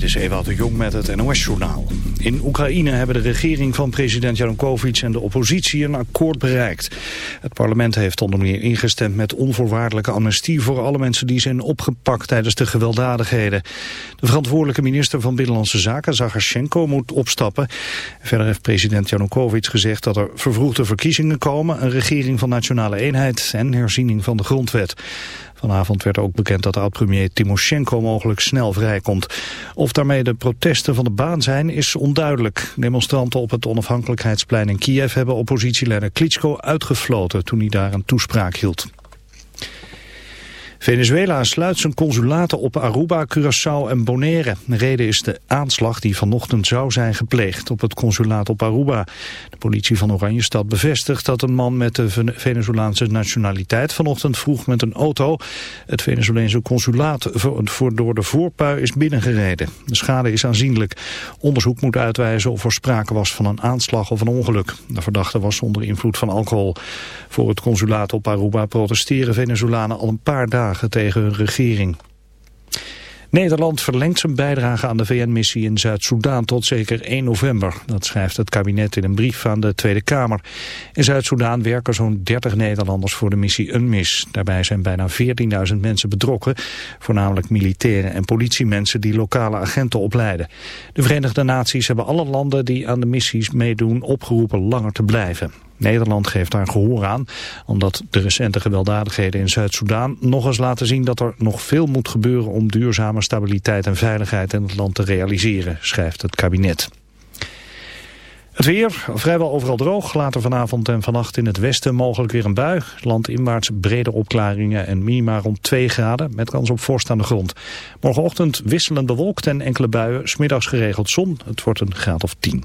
Dit is Ewout de Jong met het NOS-journaal. In Oekraïne hebben de regering van president Janukovic en de oppositie een akkoord bereikt. Het parlement heeft onder meer ingestemd met onvoorwaardelijke amnestie voor alle mensen die zijn opgepakt tijdens de gewelddadigheden. De verantwoordelijke minister van Binnenlandse Zaken, Zagashenko, moet opstappen. Verder heeft president Janukovic gezegd dat er vervroegde verkiezingen komen, een regering van nationale eenheid en herziening van de grondwet. Vanavond werd ook bekend dat oud-premier Timoshenko mogelijk snel vrijkomt. Of daarmee de protesten van de baan zijn, is onduidelijk. Demonstranten op het onafhankelijkheidsplein in Kiev hebben oppositieleider Klitschko uitgefloten toen hij daar een toespraak hield. Venezuela sluit zijn consulaten op Aruba, Curaçao en Bonaire. De reden is de aanslag die vanochtend zou zijn gepleegd op het consulaat op Aruba. De politie van Oranjestad bevestigt dat een man met de Venezolaanse nationaliteit vanochtend vroeg met een auto het Venezoleense consulaat voor door de voorpui is binnengereden. De schade is aanzienlijk. Onderzoek moet uitwijzen of er sprake was van een aanslag of een ongeluk. De verdachte was onder invloed van alcohol. Voor het consulaat op Aruba protesteren Venezolanen al een paar dagen tegen hun regering. Nederland verlengt zijn bijdrage aan de VN-missie in Zuid-Soedan tot zeker 1 november. Dat schrijft het kabinet in een brief aan de Tweede Kamer. In Zuid-Soedan werken zo'n 30 Nederlanders voor de missie UNMIS. Daarbij zijn bijna 14.000 mensen betrokken, voornamelijk militairen en politiemensen die lokale agenten opleiden. De Verenigde Naties hebben alle landen die aan de missies meedoen opgeroepen langer te blijven. Nederland geeft daar gehoor aan, omdat de recente gewelddadigheden in Zuid-Soedan nog eens laten zien dat er nog veel moet gebeuren om duurzame stabiliteit en veiligheid in het land te realiseren, schrijft het kabinet. Het weer, vrijwel overal droog. Later vanavond en vannacht in het westen mogelijk weer een bui. Landinwaarts brede opklaringen en minima rond 2 graden... met kans op vorst aan de grond. Morgenochtend wisselend bewolkt en enkele buien. Smiddags geregeld zon. Het wordt een graad of 10.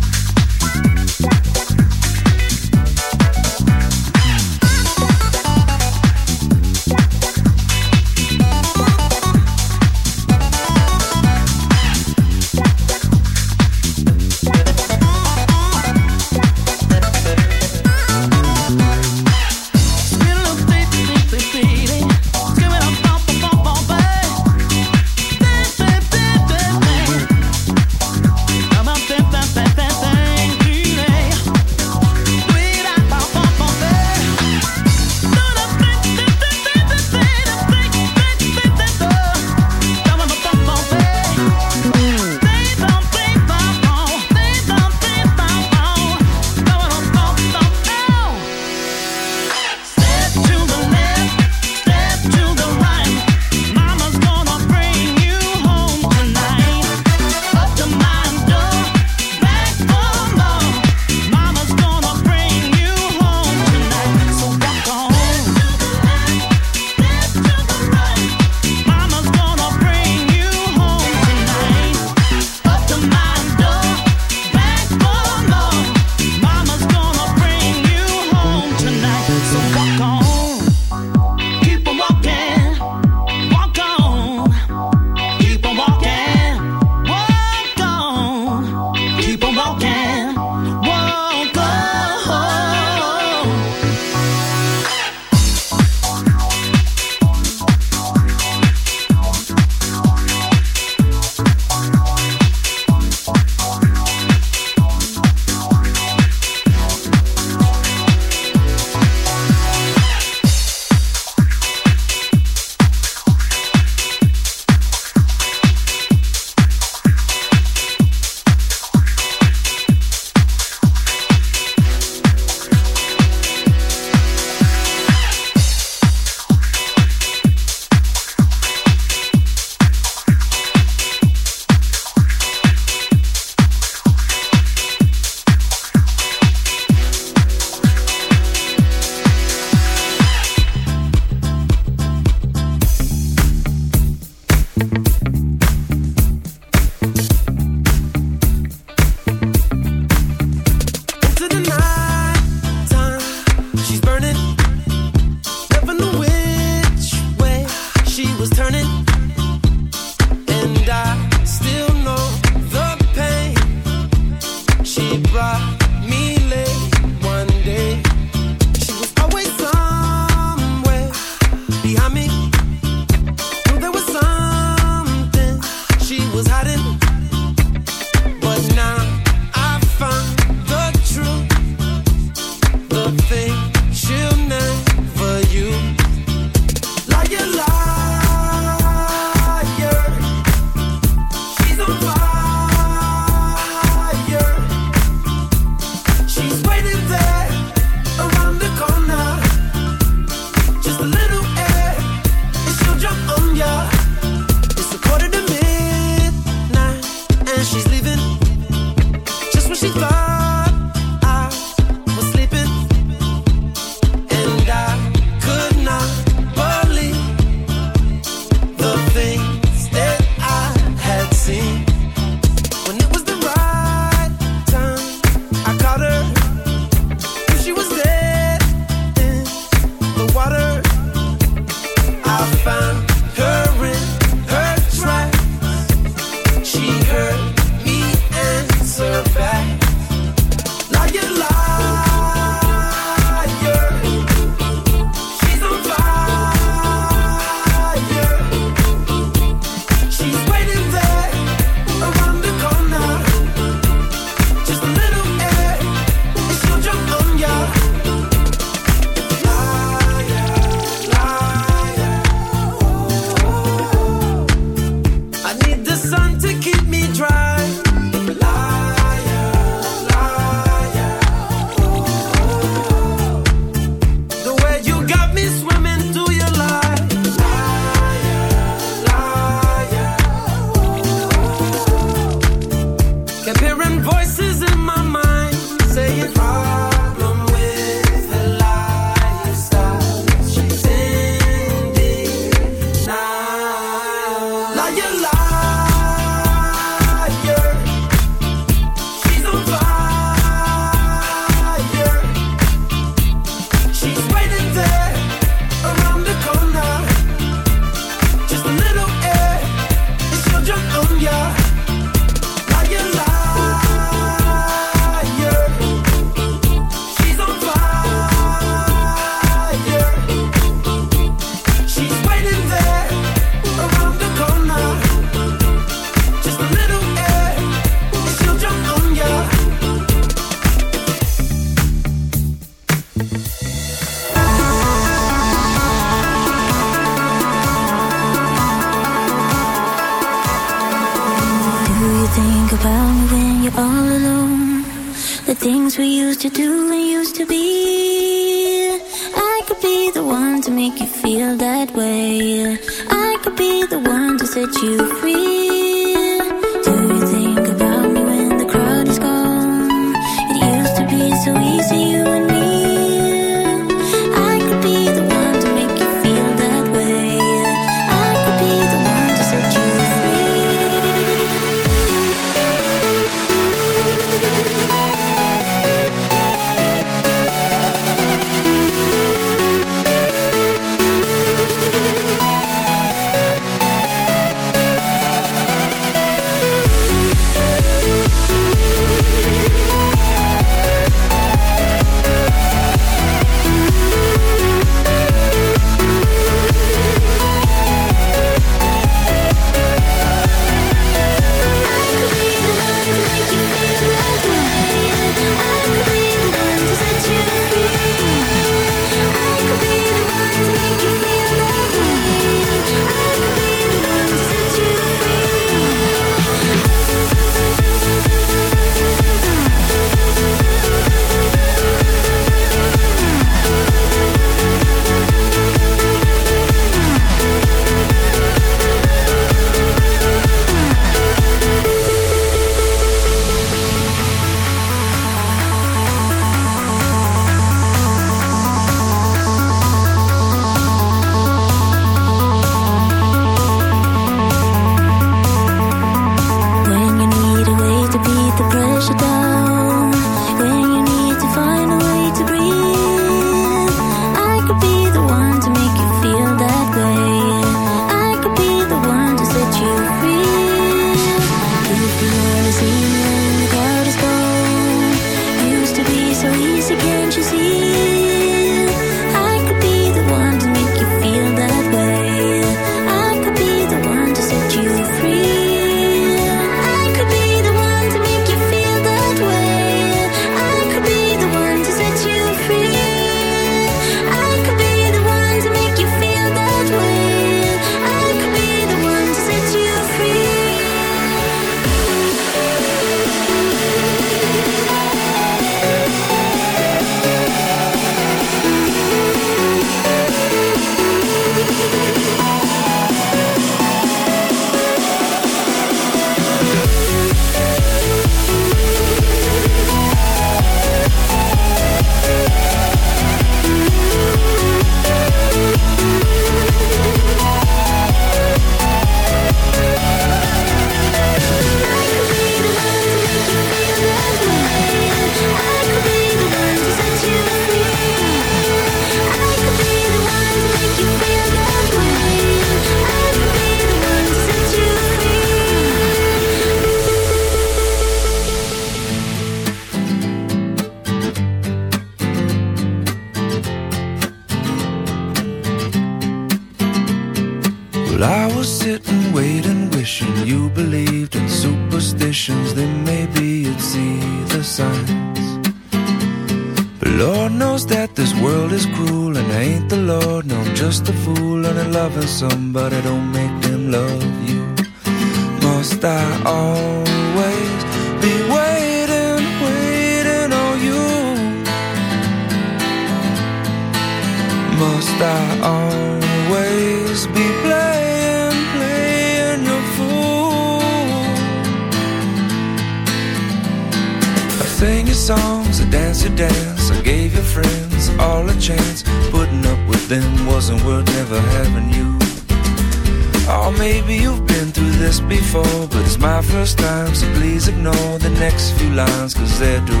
Know the next few lines, cause they're direct.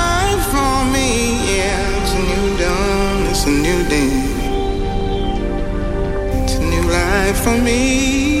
for me.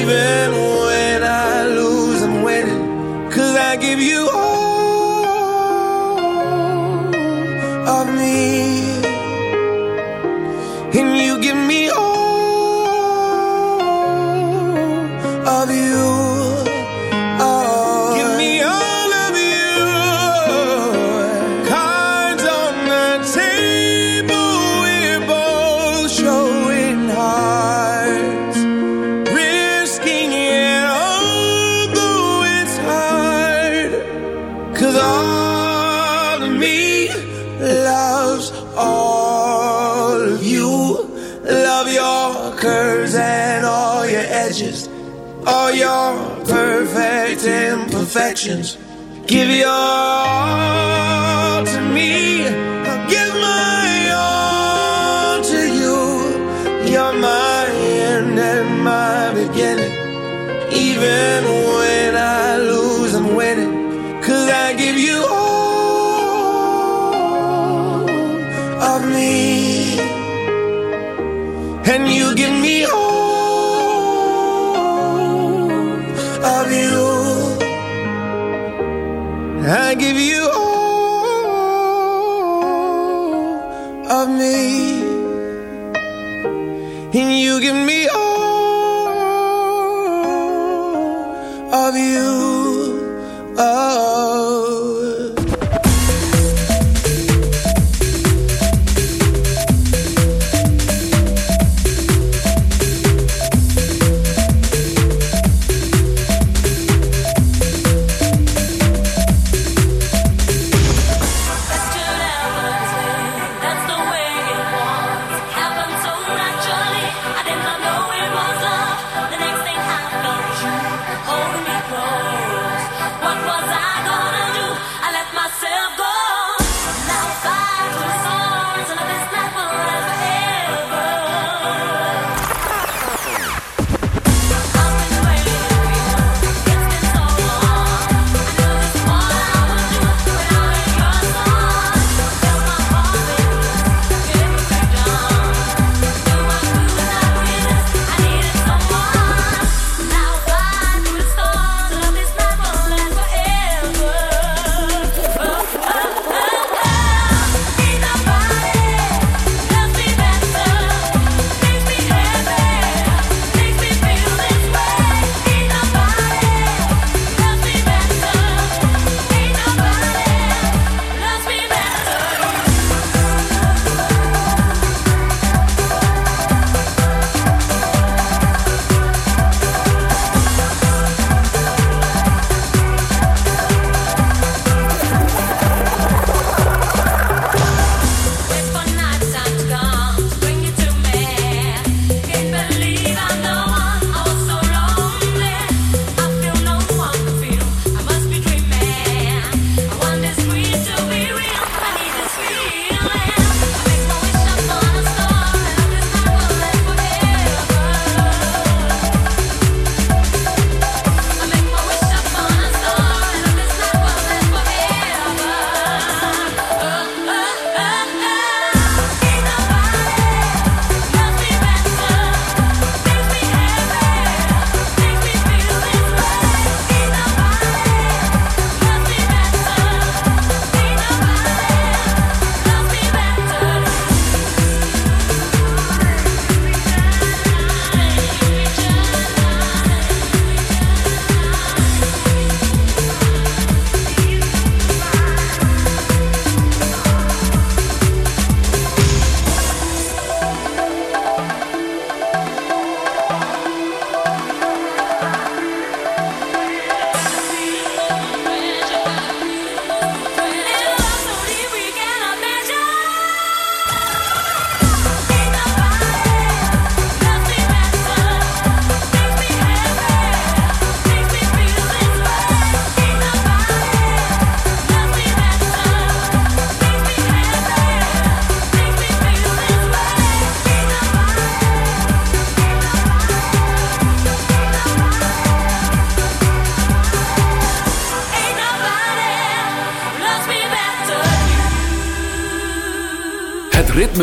even Give your all.